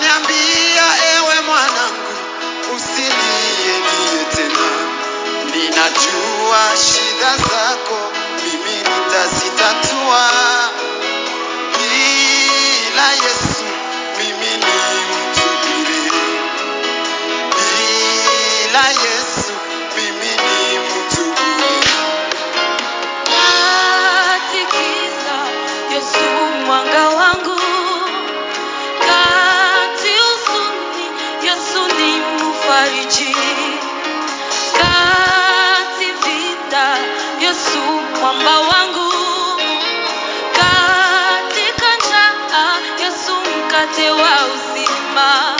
Akaniambia, ewe mwanangu, usilie mie tena, ninajua shida zako, mimi nitasita mkate wa uzima.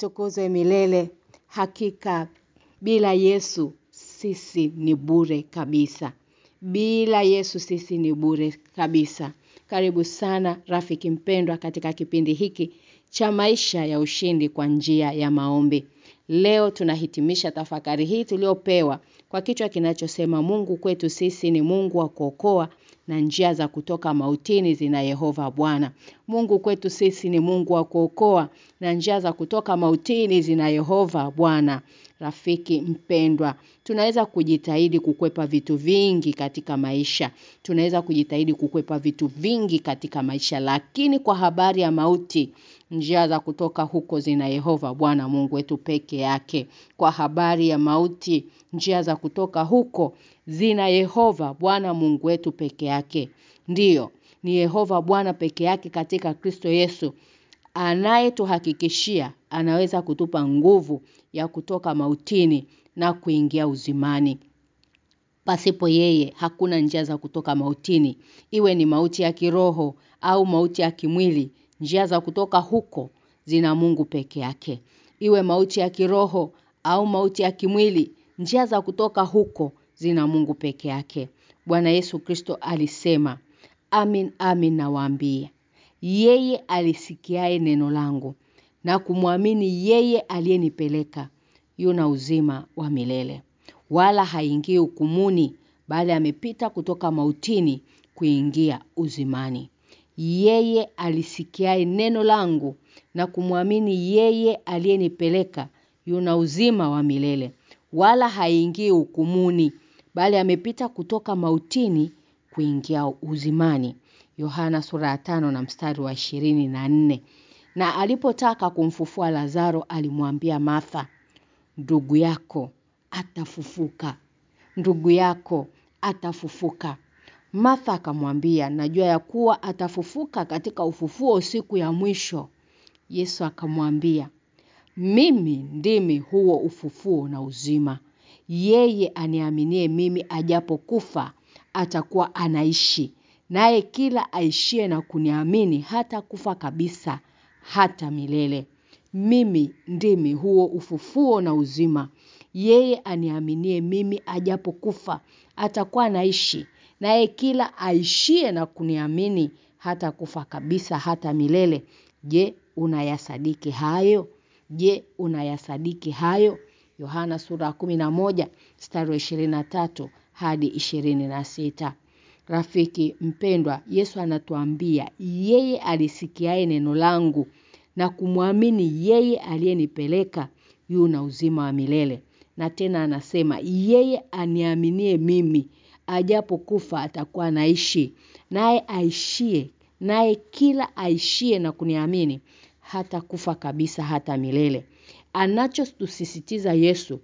litukuzwe milele. Hakika bila Yesu sisi ni bure kabisa. Bila Yesu sisi ni bure kabisa. Karibu sana rafiki mpendwa katika kipindi hiki cha maisha ya ushindi kwa njia ya maombi. Leo tunahitimisha tafakari hii tuliopewa kwa kichwa kinachosema Mungu kwetu sisi ni Mungu wa kuokoa na njia za kutoka mautini zina Yehova Bwana. Mungu kwetu sisi ni Mungu wa kuokoa na njia za kutoka mautini zina Yehova Bwana. Rafiki mpendwa, tunaweza kujitahidi kukwepa vitu vingi katika maisha. Tunaweza kujitahidi kukwepa vitu vingi katika maisha, lakini kwa habari ya mauti njia za kutoka huko zina Yehova Bwana Mungu wetu peke yake. Kwa habari ya mauti njia za kutoka huko zina Yehova Bwana Mungu wetu peke yake. Ndiyo, ni Yehova Bwana peke yake katika Kristo Yesu anayetuhakikishia anaweza kutupa nguvu ya kutoka mautini na kuingia uzimani. Pasipo yeye hakuna njia za kutoka mautini. Iwe ni mauti ya kiroho au mauti ya kimwili, njia za kutoka huko zina Mungu peke yake. Iwe mauti ya kiroho au mauti ya kimwili, njia za kutoka huko zina Mungu peke yake. Bwana Yesu Kristo alisema, "Amin amin nawaambia, yeye alisikiaye neno langu na kumwamini yeye aliyenipeleka yuna uzima wa milele." Wala haingii hukumuni bali amepita kutoka mautini kuingia uzimani. Yeye alisikiaye neno langu na kumwamini yeye aliyenipeleka yuna uzima wa milele. Wala haingii hukumuni bali amepita kutoka mautini kuingia uzimani. Yohana sura ya tano na mstari wa ishirini na nne. Na alipotaka kumfufua Lazaro alimwambia Martha, ndugu yako atafufuka. Ndugu yako atafufuka. Martha akamwambia, najua ya kuwa atafufuka katika ufufuo siku ya mwisho. Yesu akamwambia, mimi ndimi huo ufufuo na uzima. Yeye aniaminie mimi ajapokufa atakuwa anaishi. Naye kila aishie na kuniamini hata kufa kabisa hata milele. Mimi ndimi huo ufufuo na uzima. Yeye aniaminie mimi ajapokufa atakuwa anaishi. Naye kila aishie na kuniamini hata kufa kabisa hata milele. Je, unayasadiki hayo? Je, unayasadiki hayo? Yohana sura moja mstari wa 23 hadi 26. Rafiki mpendwa, Yesu anatuambia yeye alisikiaye neno langu na kumwamini yeye aliyenipeleka yuna uzima wa milele. Na tena anasema yeye aniaminie mimi ajapokufa atakuwa anaishi naye aishie naye kila aishie na kuniamini hata kufa kabisa hata milele. Anachotusisitiza Yesu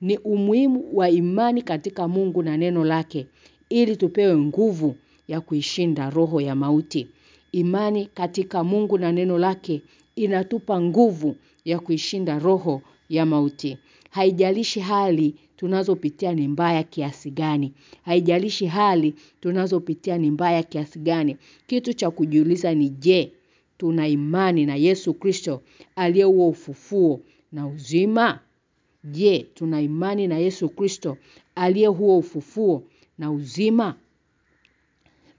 ni umuhimu wa imani katika Mungu na neno lake ili tupewe nguvu ya kuishinda roho ya mauti. Imani katika Mungu na neno lake inatupa nguvu ya kuishinda roho ya mauti. Haijalishi hali tunazopitia ni mbaya kiasi gani. Haijalishi hali tunazopitia ni mbaya kiasi gani. Kitu cha kujiuliza ni je, tuna imani na Yesu Kristo aliye huo ufufuo na uzima? Je, tuna imani na Yesu Kristo aliye huo ufufuo na uzima?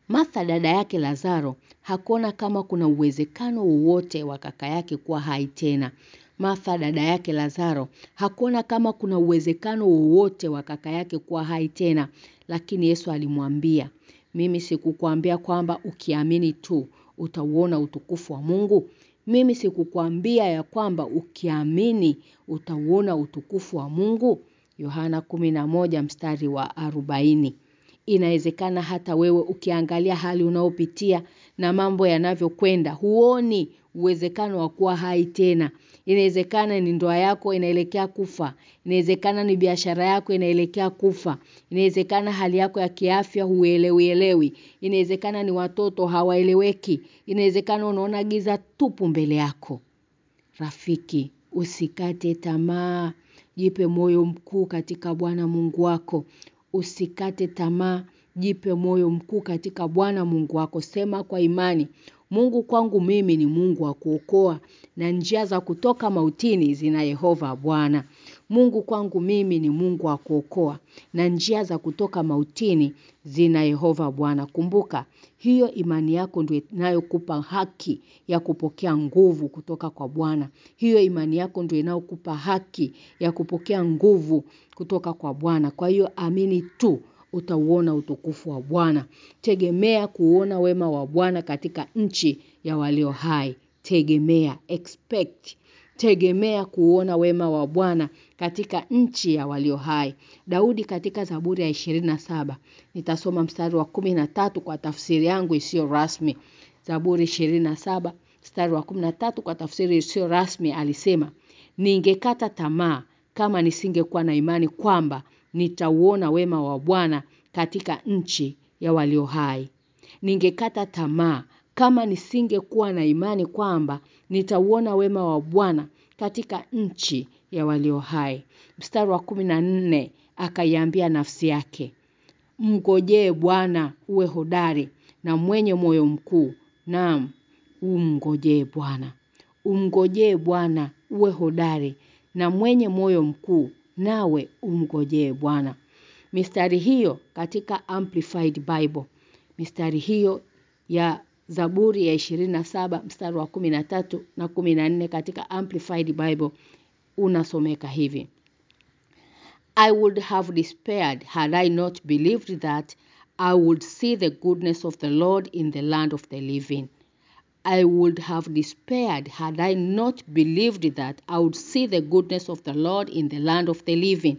Martha dada yake Lazaro hakuona kama kuna uwezekano wowote wa kaka yake kuwa hai tena. Martha dada yake Lazaro hakuona kama kuna uwezekano wowote wa kaka yake kuwa hai tena, lakini Yesu alimwambia, "Mimi sikukwambia kwamba ukiamini tu utauona utukufu wa Mungu? Mimi sikukwambia ya kwamba ukiamini utauona utukufu wa Mungu?" Yohana 11 mstari wa 40. Inawezekana hata wewe ukiangalia hali unaopitia na mambo yanavyokwenda huoni uwezekano wa kuwa hai tena. Inawezekana ni ndoa yako inaelekea kufa. Inawezekana ni biashara yako inaelekea kufa. Inawezekana hali yako ya kiafya huelewi. Inawezekana ni watoto hawaeleweki. Inawezekana unaona giza tupu mbele yako. Rafiki, usikate tamaa. Jipe moyo mkuu katika Bwana Mungu wako. Usikate tamaa. Jipe moyo mkuu katika Bwana Mungu wako. Sema kwa imani, Mungu kwangu mimi ni Mungu wa kuokoa na njia za kutoka mautini zina Yehova Bwana. Mungu kwangu mimi ni Mungu wa kuokoa na njia za kutoka mautini zina Yehova Bwana. Kumbuka, hiyo imani yako ndio inayokupa haki ya kupokea nguvu kutoka kwa Bwana. Hiyo imani yako ndio inayokupa haki ya kupokea nguvu kutoka kwa Bwana. Kwa hiyo amini tu utauona utukufu wa Bwana. Tegemea kuona wema wa Bwana katika nchi ya walio hai. Tegemea, expect. Tegemea kuona wema wa Bwana katika nchi ya walio hai. Daudi katika Zaburi ya 27. Nitasoma mstari wa 13 kwa tafsiri yangu isiyo rasmi. Zaburi 27 mstari wa 13 kwa tafsiri isiyo rasmi alisema ningekata tamaa kama nisingekuwa na imani kwamba nitauona wema wa Bwana katika nchi ya walio hai. Ningekata tamaa kama nisingekuwa na imani kwamba nitauona wema wa Bwana katika nchi ya walio hai. Mstari wa 14 akaiambia nafsi yake Mngojee Bwana uwe hodari na mwenye moyo mkuu. Naam, umngojee Bwana. Umngojee Bwana uwe hodari na mwenye moyo mkuu nawe umngojee Bwana. Mistari hiyo katika Amplified Bible. Mistari hiyo ya Zaburi ya 27 mstari wa 13 na 14 katika Amplified Bible unasomeka hivi. I would have despaired had I not believed that I would see the goodness of the Lord in the land of the living. I would have despaired had I not believed that I would see the goodness of the Lord in the land of the living.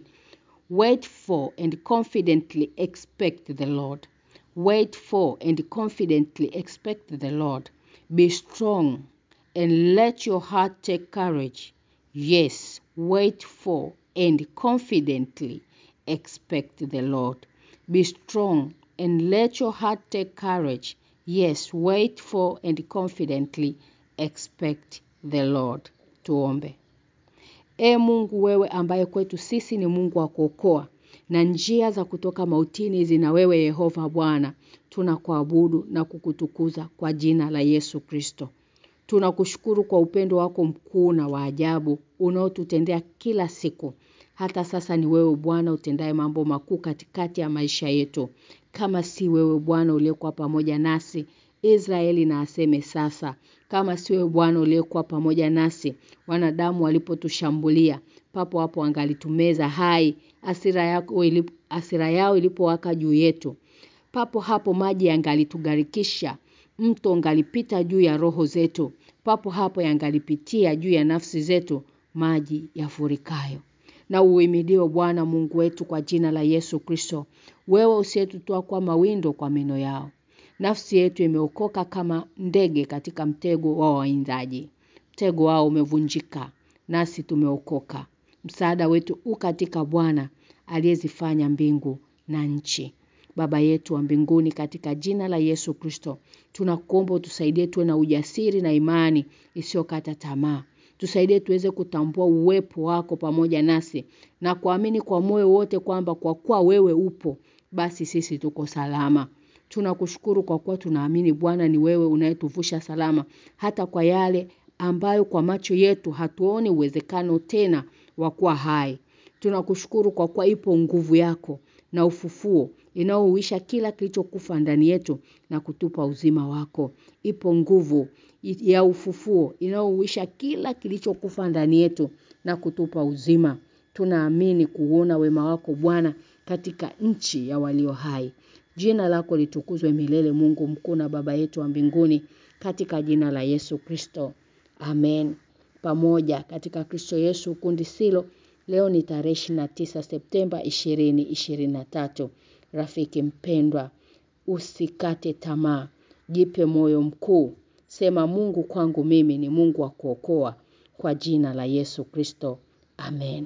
Wait for and confidently expect the Lord. Wait for and confidently expect the Lord. Be strong and let your heart take courage. Yes, wait for and confidently expect the Lord. Be strong and let your heart take courage. Yes, wait for and confidently expect the Lord. Tuombe. E Mungu wewe ambaye kwetu sisi ni Mungu wa kuokoa na njia za kutoka mautini zina wewe Yehova Bwana. Tunakuabudu na kukutukuza kwa jina la Yesu Kristo. Tunakushukuru kwa upendo wako mkuu na wa ajabu unaotutendea kila siku. Hata sasa ni wewe Bwana utendaye mambo makuu katikati ya maisha yetu. Kama si wewe Bwana uliyekuwa pamoja nasi, Israeli na aseme sasa. Kama siwe Bwana uliyekuwa pamoja nasi, wanadamu walipotushambulia, papo hapo angalitumeza hai, asira yako asira yao ilipowaka juu yetu. Papo hapo maji yangalitugarikisha, mto ungalipita juu ya roho zetu. Papo hapo yangalipitia juu ya nafsi zetu maji yafurikayo. Na uimidiwe Bwana Mungu wetu kwa jina la Yesu Kristo. Wewe usiyetutoa kwa mawindo kwa meno yao. Nafsi yetu imeokoka kama ndege katika mtego wa waindaji. Mtego wao umevunjika, nasi tumeokoka. Msaada wetu u katika Bwana aliyezifanya mbingu na nchi. Baba yetu wa mbinguni katika jina la Yesu Kristo, tunakuomba utusaidie tuwe na ujasiri na imani isiyokata tamaa. Tusaidie tuweze kutambua uwepo wako pamoja nasi na kuamini kwa moyo wote kwamba kwa kuwa wewe upo basi sisi tuko salama. Tunakushukuru kwa kuwa tunaamini Bwana ni wewe unayetuvusha salama hata kwa yale ambayo kwa macho yetu hatuoni uwezekano tena wa kuwa hai. Tunakushukuru kwa kuwa ipo nguvu yako na ufufuo inaouisha kila kilichokufa ndani yetu na kutupa uzima wako. Ipo nguvu ya ufufuo inaouisha kila kilichokufa ndani yetu na kutupa uzima. Tunaamini kuona wema wako Bwana katika nchi ya walio hai. Jina lako litukuzwe milele Mungu mkuu na baba yetu wa mbinguni katika jina la Yesu Kristo. Amen. Pamoja katika Kristo Yesu kundi silo leo ni tarehe 29 Septemba 2023. Rafiki mpendwa, usikate tamaa. Jipe moyo mkuu. Sema Mungu kwangu mimi ni Mungu wa kuokoa kwa jina la Yesu Kristo. Amen.